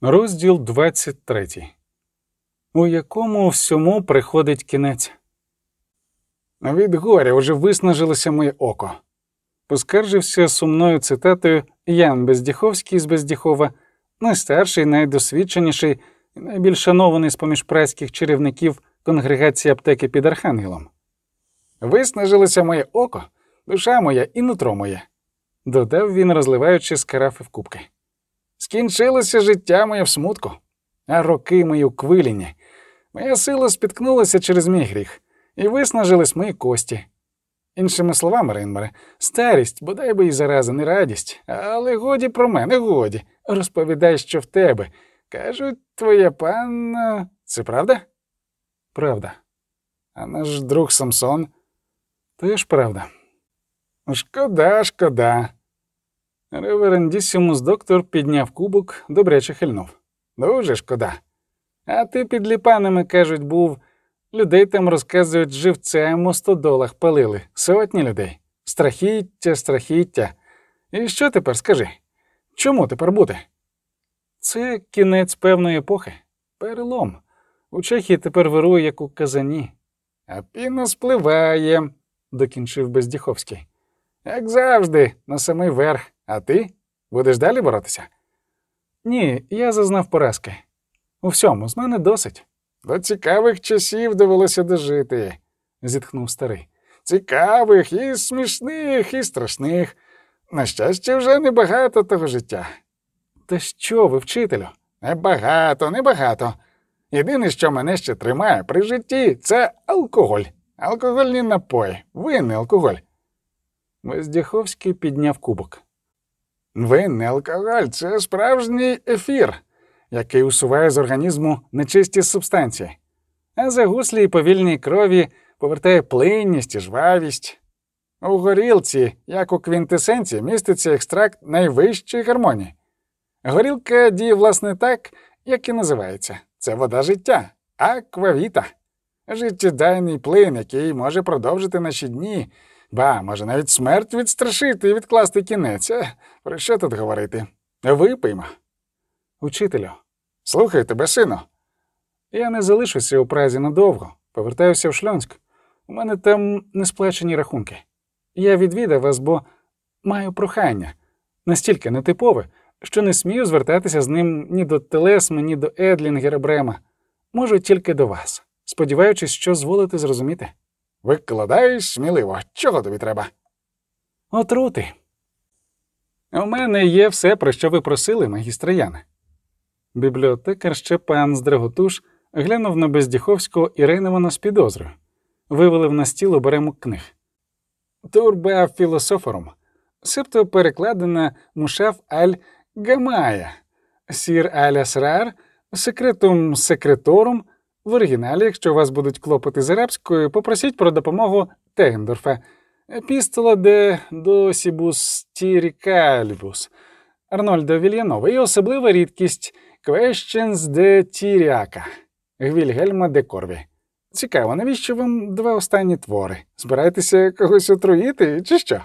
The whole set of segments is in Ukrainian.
Розділ 23, у якому всьому приходить кінець. Від горя уже виснажилося моє око. Поскаржився сумною цитатою Ян Бездіховський з Бездіхова, найстарший, найдосвідченіший і найбільш шанований з поміж прайських чарівників конгрегації аптеки під Архангелом. Виснажилося моє око, душа моя і нутро моє, додав він, розливаючи з карафи в кубки. Скінчилося життя моє в смутку, а роки мої у квилінні. Моя сила спіткнулася через мій гріх, і виснажились мої кості. Іншими словами, Рейнмере, старість, бодай би і зараза, не радість, але годі про мене, годі. Розповідай, що в тебе. Кажуть, твоя панна. Це правда? Правда. А наш друг Самсон теж правда. Шкода, шкода. Реверендісімус доктор підняв кубок, добряче хильнув. Дуже шкода. А ти під ліпанами, кажуть, був. Людей там розказують, живцем у стодолах палили. Сотні людей. Страхіття, страхіття. І що тепер скажи? Чому тепер бути? Це кінець певної епохи. Перелом. У Чехії тепер вирує, як у казані. А піна спливає, докінчив Бездіховський. Як завжди, на самий верх. А ти будеш далі боротися? Ні, я зазнав поразки. У всьому з мене досить. До цікавих часів довелося дожити, зітхнув старий. Цікавих і смішних, і страшних. На щастя, вже небагато того життя. Та що ви, вчителю? Небагато, небагато. Єдине, що мене ще тримає при житті, це алкоголь. Алкогольні напої, винний алкоголь. Воздяховський підняв кубок. Винний алкоголь це справжній ефір, який усуває з організму нечисті субстанції, а за гуслі й повільній крові повертає плинність і жвавість. У горілці, як у квінтесенції, міститься екстракт найвищої гармонії. Горілка діє, власне, так, як і називається це вода життя, аквавіта, життєдайний плин, який може продовжити наші дні. Ба, може, навіть смерть відстрашити і відкласти кінець. Про що тут говорити? Випиймо. Учителю, слухай тебе, сину. Я не залишуся у Празі надовго. Повертаюся в Шльонськ. У мене там несплачені рахунки. Я відвідав вас, бо маю прохання настільки нетипове, що не смію звертатися з ним ні до Телесми, ні до Едлінгера Брема. Можу тільки до вас, сподіваючись, що зволите зрозуміти. Викладай сміливо, чого тобі треба? Отрути. У мене є все, про що ви просили, магістра Яне. Бібліотекар ще пан Здраготуш глянув на Бездіховського і Рейневана з підозрою, вивалив на стіл оберемок книг. Турба філософорум, себто перекладена мушаф аль Гамая, сір аль Асрар, секретум секреторум. В оригіналі, якщо у вас будуть клопоти з арабською, попросіть про допомогу Тегендорфа. Пістола де досібус тірікальбус Арнольда Вільянова і особлива рідкість Questions де Тіріака Гвільгельма де Корві. Цікаво, навіщо вам два останні твори? Збираєтеся когось отруїти, чи що?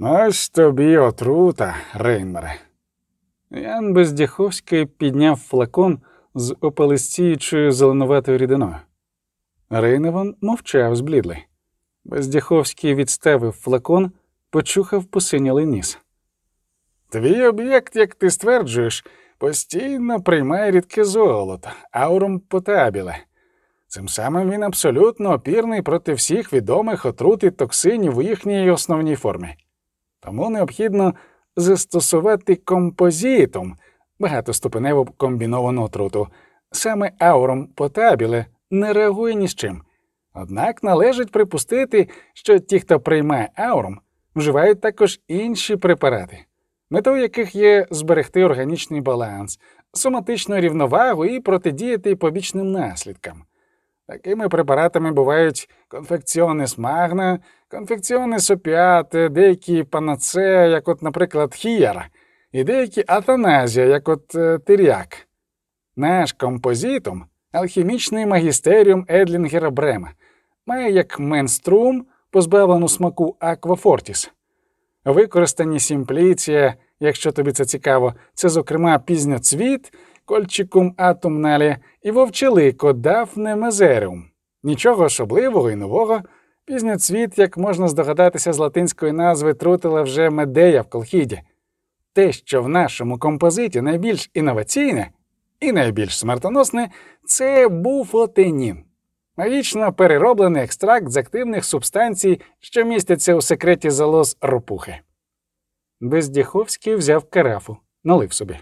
Ось тобі отрута, Рейнмере. Ян Бездяховський підняв флакон з опалистіючою зеленуватою рідиною. Рейневан мовчав зблідлий. Бездяховський відставив флакон, почухав посинялий ніс. Твій об'єкт, як ти стверджуєш, постійно приймає рідке золото, аурум потабіле. Цим самим він абсолютно опірний проти всіх відомих отрут і токсинів у їхній основній формі. Тому необхідно застосувати композитум, багатоступеневу комбіновану отруту. Саме аурум потабіле не реагує ні з чим. Однак належить припустити, що ті, хто приймає аурум, вживають також інші препарати, метою яких є зберегти органічний баланс, соматичну рівновагу і протидіяти побічним наслідкам. Такими препаратами бувають конфекціони смагна, конфекціони сопіати, деякі панацея, як от, наприклад, хієра, і деякі атаназія, як от е, тиряк. Наш композитум, алхімічний магістеріум Едлінгера Брема, має як менструм, позбавлену смаку аквафортіс, використані сімпліція, якщо тобі це цікаво, це, зокрема, пізняцвіт, кольчикум атумналі і вовчелико дафне мезеріум. Нічого особливого і нового. Пізняцвіт, як можна здогадатися з латинської назви, трутила вже медея в колхіді. Те, що в нашому композиті найбільш інноваційне і найбільш смертоносне, це буфотенін. Магічно перероблений екстракт з активних субстанцій, що містяться у секреті залоз ропухи. Бездіховський взяв карафу, налив собі.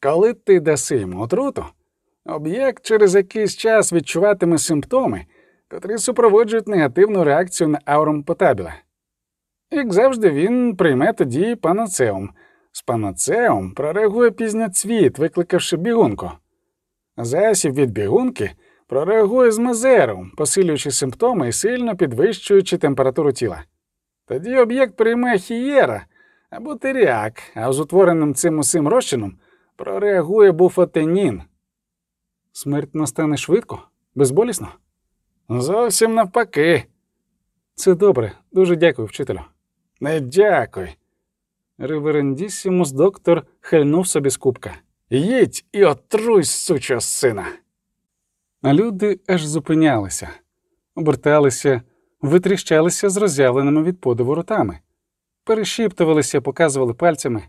Коли ти даси йому отруту, об'єкт через якийсь час відчуватиме симптоми, котрі супроводжують негативну реакцію на аурум потабіла. Як завжди, він прийме тоді панацеум. З панацеум прореагує пізняцвіт, викликавши бігунку. Засіб від бігунки прореагує з мазером, посилюючи симптоми і сильно підвищуючи температуру тіла. Тоді об'єкт прийме хієра або теріак, а з утвореним цим усім розчином прореагує буфотенін. Смерть настане швидко, безболісно? Зовсім навпаки. Це добре, дуже дякую, вчителю. Не дякуй. Реверендісімус доктор хильнув собі з кубка. Їдь і отруй, суча сина. А люди аж зупинялися, оберталися, витріщалися з роззявленими від подиву ротами, перешіптувалися, показували пальцями.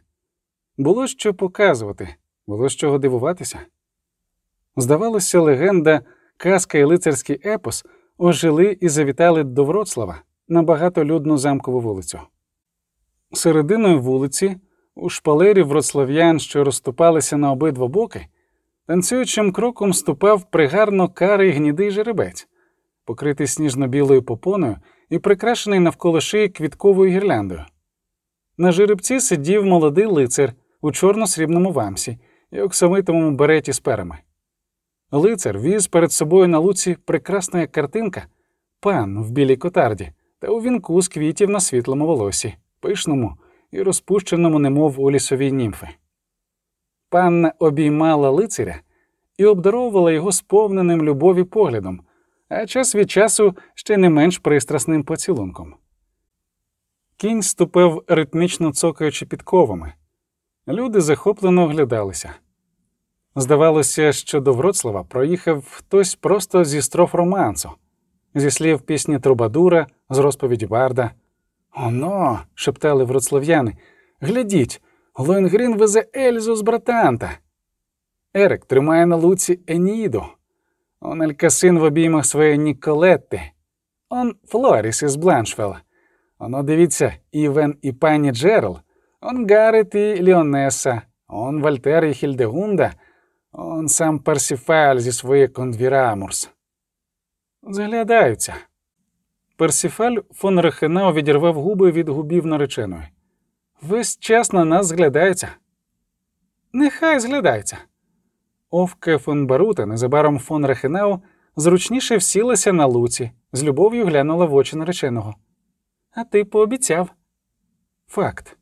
Було що показувати, було чого дивуватися. Здавалося, легенда, казка і лицарський епос ожили і завітали до Вроцлава на багатолюдну замкову вулицю. Серединою вулиці, у шпалері вроцлав'ян, що розступалися на обидва боки, танцюючим кроком ступав пригарно карий гнідий жеребець, покритий сніжно-білою попоною і прикрашений навколо шиї квітковою гірляндою. На жеребці сидів молодий лицар у чорно-срібному вамсі і оксамитовому береті з перами. Лицар віз перед собою на луці прекрасна як картинка, пан в білій котарді та у вінку з квітів на світлому волосі, пишному і розпущеному, немов у лісовій німфи. Панна обіймала лицаря і обдаровувала його сповненим любові поглядом, а час від часу ще не менш пристрасним поцілунком. Кінь ступив ритмічно цокаючи підковами. Люди захоплено оглядалися. Здавалося, що до Вроцлава проїхав хтось просто зі строф романсу, зі слів пісні Трубадура, з розповіді Барда. Оно, шептали вроцлав'яни, глядіть, Лоенгрін везе Ельзу з Брабанта. Ерик тримає на луці Еніду. Он Окасин в обіймах своєї Ніколетти. Он Флоріс із Бланшфела. Оно дивіться, Івен і пані Джерела. Он Гарет і Ліонеса. Он Вальтер і Хільдегунда. Он сам Парсіфаль зі своєї Кондвірамурс. Заглядаються. Парсіфаль фон Рехенау відірвав губи від губів нареченої. Весь час на нас зглядається. Нехай зглядається. Овка фон Барута, незабаром фон Рехенау, зручніше всілася на луці, з любов'ю глянула в очі нареченого. А ти пообіцяв. Факт.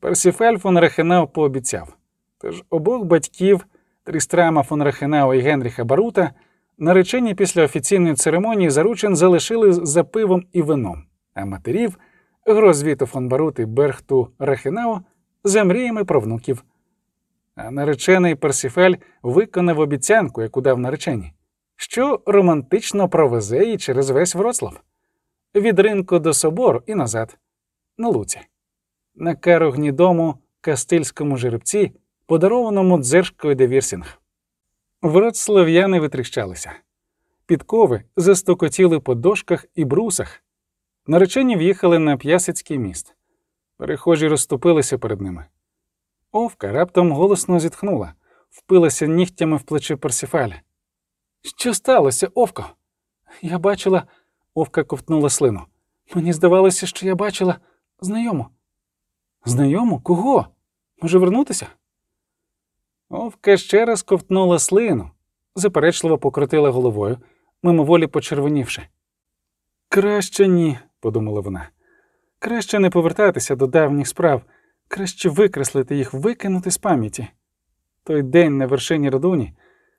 Парсіфаль фон Рехенау пообіцяв. Тож обох батьків Трістрама фон Рехенау і Генріха Барута наречені після офіційної церемонії заручин залишили за пивом і вином, а матерів Грозвіту фон Барут Берхту Рехенау за мріями про внуків. А наречений Персіфель виконав обіцянку, яку дав наречені, що романтично провезе її через весь Вроцлав, від ринку до собору і назад, на луці, на кару гнідому кастильському жеребці подарованому Дзержкою де Вірсінг. Вроцлав'яни витріщалися. Підкови застокотіли по дошках і брусах. Наречені в'їхали на п'ясицький міст. Перехожі розступилися перед ними. Овка раптом голосно зітхнула, впилася нігтями в плече Парсіфаля. Що сталося, Овко? Я бачила, Овка ковтнула слину. Мені здавалося, що я бачила знайому. Знайому? Кого? Може вернутися? Овка ще раз ковтнула слину, заперечливо покрутила головою, мимоволі почервонівши. Краще ні, подумала вона. Краще не повертатися до давніх справ, краще викреслити їх, викинути з пам'яті. Той день на вершині родуні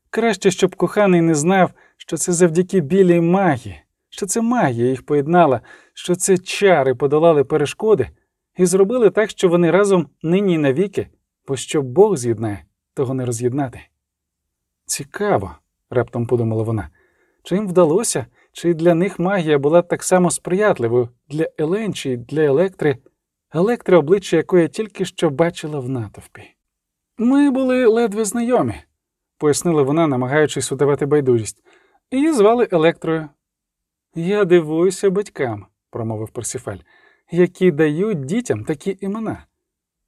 краще, щоб коханий не знав, що це завдяки білій магії, що це магія їх поєднала, що це чари подолали перешкоди, і зробили так, що вони разом нині навіки, бо що Бог з'єднає, того не роз'єднати. Цікаво, раптом подумала вона, чи їм вдалося, чи для них магія була так само сприятливою для Еленчі, для Електри, Електри, обличчя якої я тільки що бачила в натовпі. Ми були ледве знайомі, пояснила вона, намагаючись удавати байдужість, її звали Електрою. Я дивуюся батькам, промовив Парсіфаль, які дають дітям такі імена.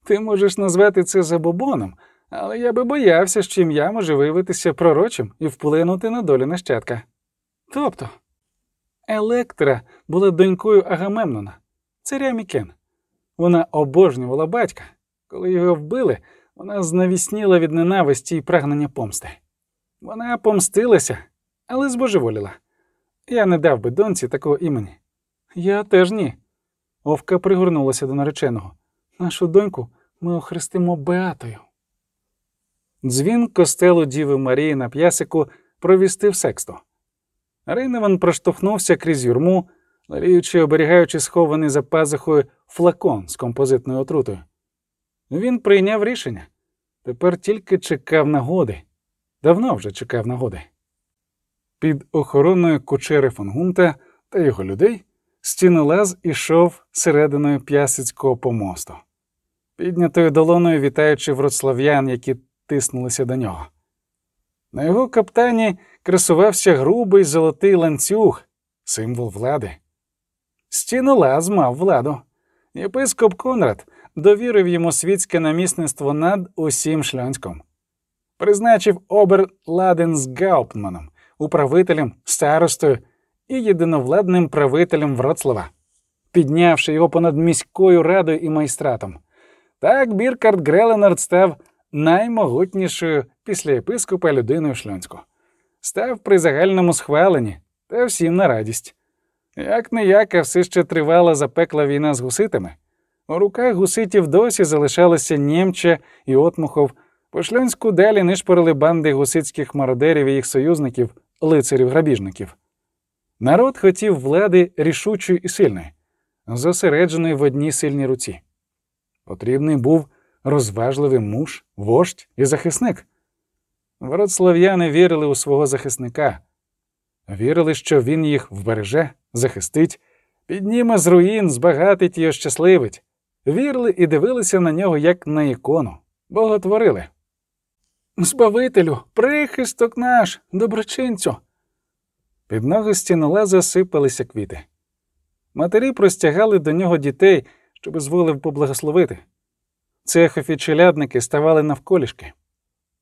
Ти можеш назвати це забобоном, але я би боявся, що ім'я може виявитися пророчим і вплинути на долю нащадка. Тобто, Електра була донькою Агамемнона, царя Мікен. Вона обожнювала батька. Коли його вбили, вона знавісніла від ненависті і прагнення помсти. Вона помстилася, але збожеволіла. Я не дав би доньці такого імені. Я теж ні. Овка пригорнулася до нареченого. Нашу доньку ми охрестимо Беатою. Дзвін костелу Діви Марії на п'ясику провістив сексту. Рейневан проштовхнувся крізь юрму, ларіючи, оберігаючи схований за пазухою флакон з композитною отрутою. Він прийняв рішення. Тепер тільки чекав нагоди. Давно вже чекав нагоди. Під охороною кучери фон Гунта та його людей стінолаз ішов серединою п'ясицького помосту, піднятою долоною вітаючи вроцлав'ян, які тиснулися до нього. На його каптані красувався грубий золотий ланцюг, символ влади. Стінолаз мав владу. Єпископ Конрад довірив йому світське намісництво над усім шльонськом. Призначив обер Ладен з Гауптманом, управителем, старостою і єдиновладним правителем Вроцлава, піднявши його понад міською радою і майстратом. Так Біркард Греленард став наймогутнішою після єпископа людиною шльонську. Став при загальному схваленні та всім на радість. Як не як, а все ще тривала запекла війна з гуситами. У руках гуситів досі залишалися Нємча і Отмухов, по шльонську далі нишпорили банди гусицьких мародерів і їх союзників, лицарів-грабіжників. Народ хотів влади рішучої і сильної, зосередженої в одній сильній руці. Потрібний був розважливий муж, вождь і захисник. Вроцлав'яни вірили у свого захисника, вірили, що він їх вбереже, захистить, підніме з руїн, збагатить і ощасливить. Вірили і дивилися на нього як на ікону, боготворили. Збавителю, прихисток наш, доброчинцю. Під ноги стінолаза сипалися квіти. Матері простягали до нього дітей, щоб зволив поблагословити. Цехові челядники ставали навколішки.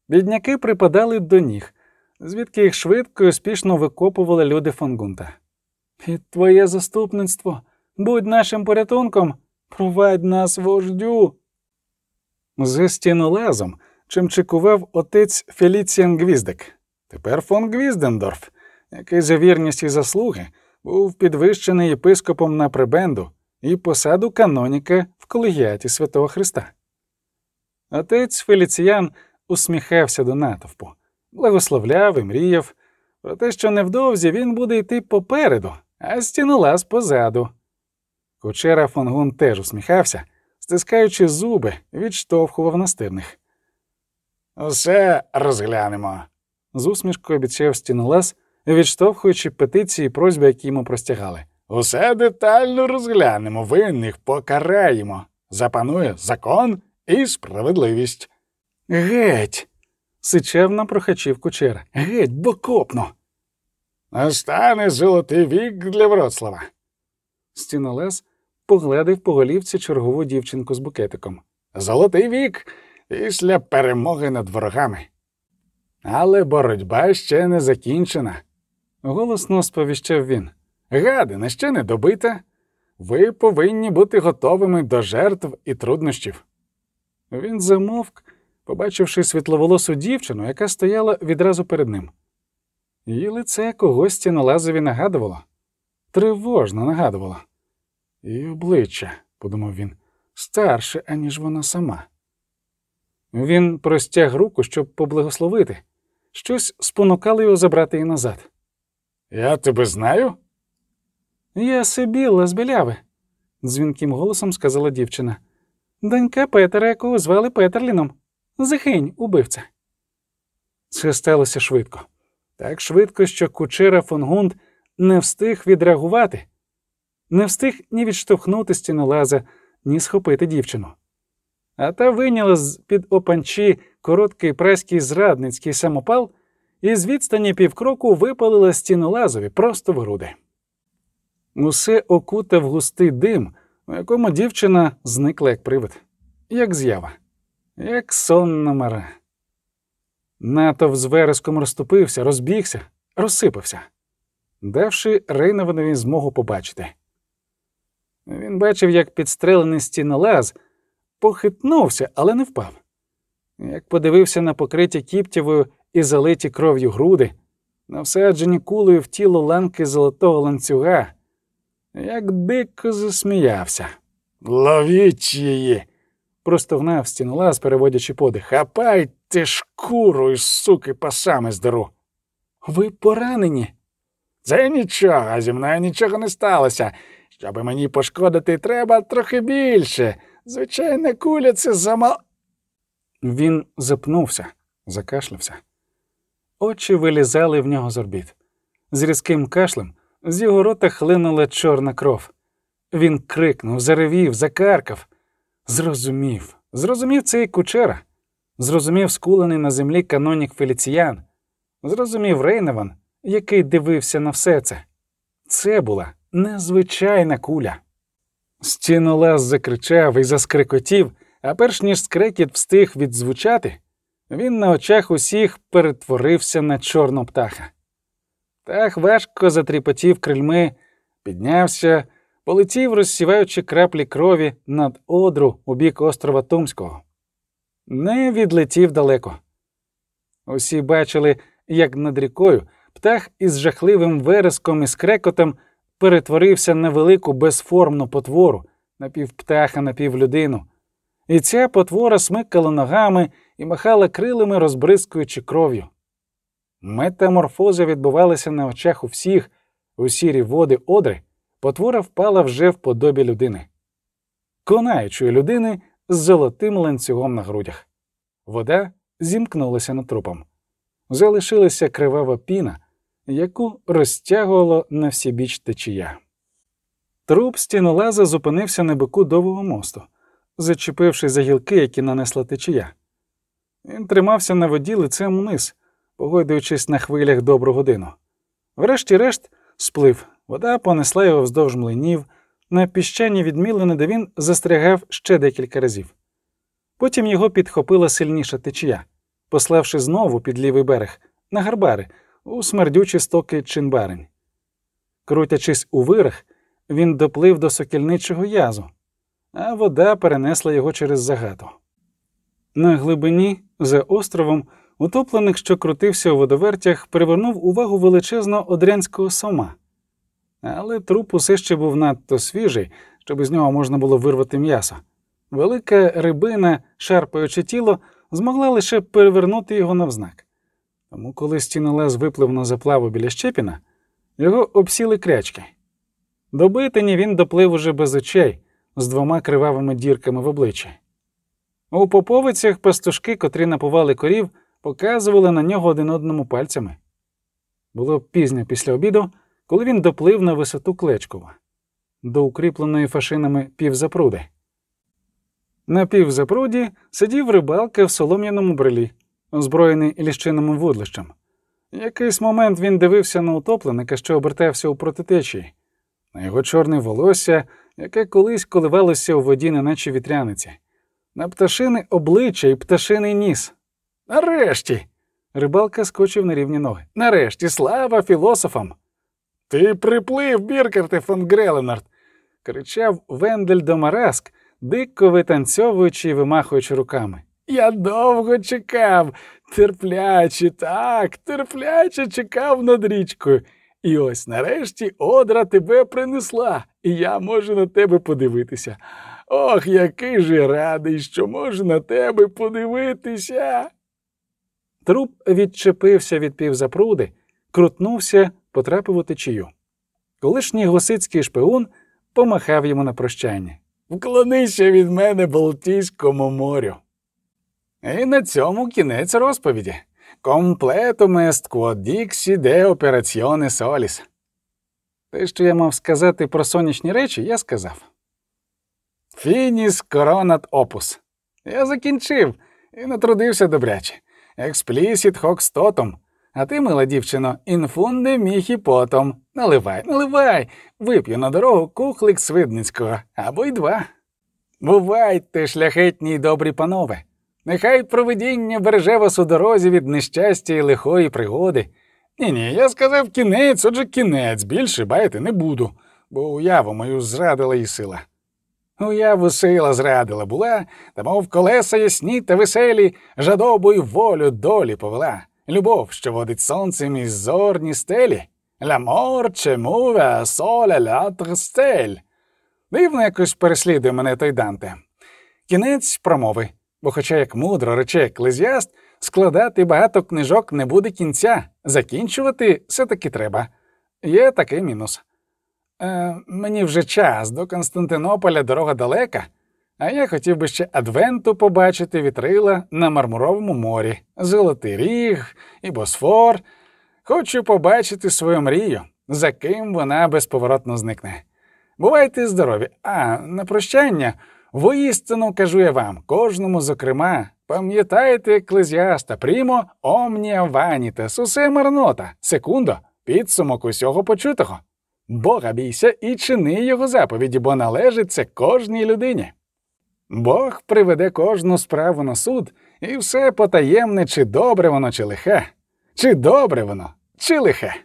Бідняки припадали до ніг, звідки їх швидко і успішно викопували люди фонгунта. Під твоє заступництво, будь нашим порятунком, провадь нас вождю. За стінолазом чим чекував отець Феліціан Гвіздик, тепер фон Гвіздендорф, який за вірність і заслуги був підвищений єпископом на прибенду і посаду каноніка в колегіаті Святого Христа. Отець Феліціян усміхався до натовпу, благословляв і мріяв про те, що невдовзі він буде йти попереду, а стінолаз позаду. Кучера Фонгун теж усміхався, стискаючи зуби, відштовхував настирних. Усе розглянемо, з усмішкою обіцяв стінолаз, відштовхуючи петиції і просьби, які йому простягали. Усе детально розглянемо, винних покараємо. Запанує закон і справедливість. Геть. сичав на прохачів кучера. Геть, бо копно. Настане золотий вік для Вроцлава. Стінолез поглядив по голівці чергову дівчинку з букетиком. Золотий вік після перемоги над ворогами. Але боротьба ще не закінчена, голосно сповіщав він. Гадина ще не добита. Ви повинні бути готовими до жертв і труднощів. Він замовк, побачивши світловолосу дівчину, яка стояла відразу перед ним. Її лице когось стінолазові нагадувало, тривожно нагадувало. І обличчя, подумав він, старше, аніж вона сама. Він простяг руку, щоб поблагословити. Щось спонукало його забрати її назад. Я тебе знаю? Я Сибіла з біляви. дзвінким голосом сказала дівчина. Донька Петера, якого звали Петерліном. Захинь, убивця. Це сталося швидко. Так швидко, що кучера фон Гунд не встиг відреагувати, не встиг ні відштовхнути стінолаза, ні схопити дівчину. А та вийняла з під опанчі короткий преський зрадницький самопал і з відстані півкроку випалила стінолазові просто в груди. Усе окутав густий дим, у якому дівчина зникла як привид, як з'ява, як сонна мара. Натов з вереском розступився, розбігся, розсипався, давши Рейнованові змогу побачити. Він бачив, як підстрелений стінолаз похитнувся, але не впав. Як подивився на покриті кіптєвою і залиті кров'ю груди, на всаджені кулею в тіло ланки золотого ланцюга, як дико засміявся. Ловіть її. простогнав стінолаз, переводячи подих. Хапайте шкуру із суки пасами здеру. Ви поранені? Це нічого, зі мною нічого не сталося. Щоби мені пошкодити, треба трохи більше. Звичайна куля це замал. Він запнувся, закашлявся. Очі вилізали в нього з орбіт. З різким кашлем з його рота хлинула чорна кров. Він крикнув, заревів, закаркав. Зрозумів, зрозумів цей кучера, зрозумів скулений на землі канонік Феліціян, зрозумів Рейневан, який дивився на все це. Це була незвичайна куля. Стінолаз закричав і заскрикотів, а перш ніж скрекіт встиг відзвучати, він на очах усіх перетворився на чорну птаха. Птах важко затріпотів крильми, піднявся, полетів, розсіваючи краплі крові над одру у бік острова Тумського. Не відлетів далеко. Усі бачили, як над рікою птах із жахливим вереском і скрекотом перетворився на велику безформну потвору, напівптаха, напівлюдину. І ця потвора смикала ногами і махала крилами, розбризкуючи кров'ю. Метаморфози відбувалися на очах у всіх, у сірі води одри, потвора впала вже в подобі людини, конаючої людини з золотим ланцюгом на грудях. Вода зімкнулася над трупом. Залишилася кривава піна, яку розтягувало на всібіч течія. Труп стінолаза зупинився на боку довгого мосту, зачепивши за гілки, які нанесла течія. Він тримався на воді лицем униз, погойдуючись на хвилях добру годину. Врешті-решт сплив, вода понесла його вздовж млинів, на піщані відмілини, де він застрягав ще декілька разів. Потім його підхопила сильніша течія, пославши знову під лівий берег, на гарбари, у смердючі стоки чинбарень. Крутячись у вирах, він доплив до сокільничого язу, а вода перенесла його через загату. На глибині, за островом, утоплених, що крутився у водовертях, привернув увагу величезного одрянського сома. Але труп усе ще був надто свіжий, щоб із нього можна було вирвати м'ясо. Велика рибина, шарпаючи тіло, змогла лише перевернути його навзнак. Тому, коли стінолез виплив на заплаву біля Щепіна, його обсіли крячки. До битині він доплив уже без очей, з двома кривавими дірками в обличчі. У поповицях пастушки, котрі напували корів, показували на нього один одному пальцями. Було пізно після обіду, коли він доплив на висоту Клечкова, до укріпленої фашинами півзапруди. На півзапруді сидів рибалка в солом'яному брелі, озброєний ліщинним вудлищем. Якийсь момент він дивився на утопленика, що обертався у протитечії, на його чорне волосся, яке колись коливалося у воді, неначе вітряниці, на пташини обличчя і пташиний ніс. Нарешті. Рибалка скочив на рівні ноги. Нарешті, слава філософам. Ти приплив, Біркерте фон Греленард. кричав Вендель до Мараск, дико витанцьовуючи і вимахуючи руками. Я довго чекав, терпляче, так, терпляче чекав над річкою. І ось нарешті одра тебе принесла, і я можу на тебе подивитися. Ох, який же радий, що можу на тебе подивитися. Труп відчепився від півзапруди, крутнувся, потрапив у течію. Колишній госицький шпигун помахав йому на прощання. Вклонися від мене Балтійському морю. І на цьому кінець розповіді. Комплетум est quod dixi de operazione solis. Те, що я мав сказати про сонячні речі, я сказав. Фініс коронат опус. Я закінчив і натрудився добряче. Експлісіт хокстотом. А ти, мила дівчино, інфунде міхі потом. Наливай, наливай, вип'ю на дорогу кухлик свидницького або й два. Бувайте, шляхетні й добрі панове. Нехай провидіння береже вас у дорозі від нещастя і лихої пригоди. Ні, ні, я сказав кінець, отже кінець, більше баїти не буду, бо уяву мою зрадила і сила. Уяву сила зрадила була, та мов колеса ясні та веселі, жадобу й волю долі повела. Любов, що водить сонцем із зорні стелі. L'amor che muove a sole l'altre. Дивно якось переслідує мене той Данте. Кінець промови, бо, хоча як мудро рече еклезіаст, складати багато книжок не буде кінця, закінчувати все-таки треба. Є такий мінус. Е, мені вже час до Константинополя дорога далека, а я хотів би ще Адвенту побачити вітрила на Мармуровому морі, Золотий Ріг і Босфор. Хочу побачити свою мрію, за ким вона безповоротно зникне. Бувайте здорові, а на прощання, воістину кажу я вам, кожному, зокрема, пам'ятайте еклезіаста, прімо омнія ванітас, усе марнота, секундо, підсумок усього почутого. Бога бійся і чини його заповіді, бо належить це кожній людині. Бог приведе кожну справу на суд, і все потаємне, чи добре воно, чи лихе, чи добре воно, чи лихе.